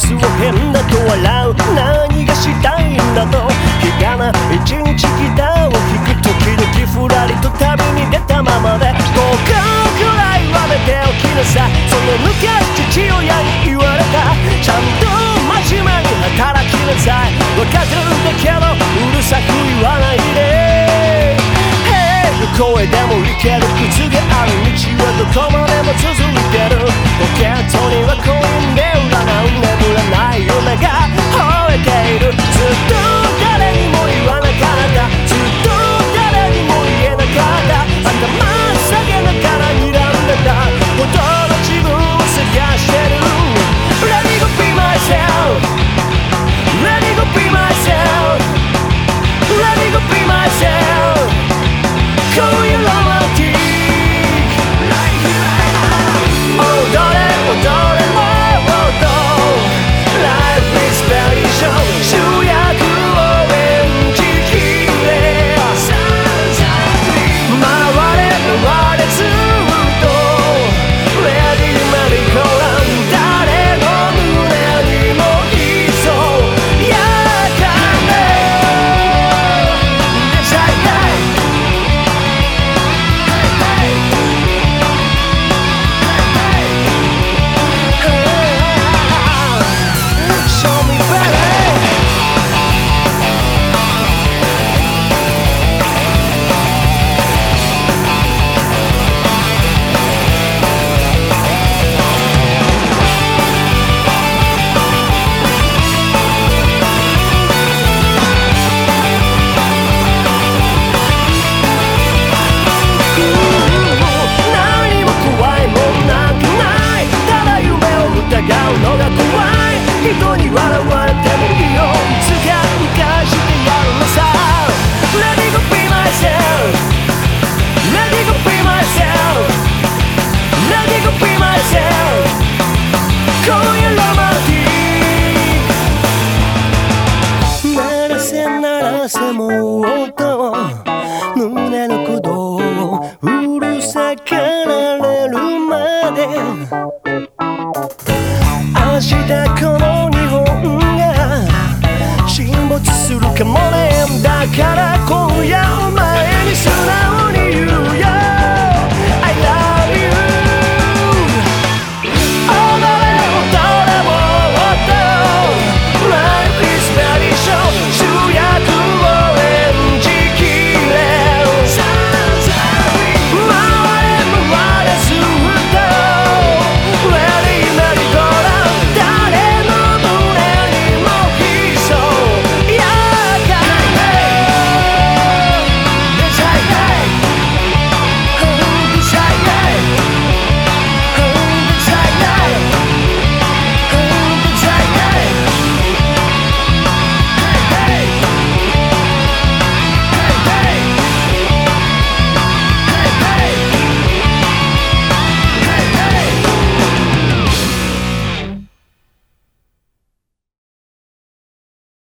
つを変だと笑う。何がしたいんだと。日がな一日ギターを弾く時々ふらりと旅に出たままで。5日くらいは寝ておきなさ。いその昔父親に言われた。ちゃんと真面目に働きなさい。分かってるんだけどうるさく言わないで。Hey どこへでに笑われてもいいよいつか浮かしてやるのさ Let me go be myself Let me go be myself Let me go be myself 今夜ロマンティック鳴らせ鳴らせもう音胸の鼓動をうるさかられるまで明日このから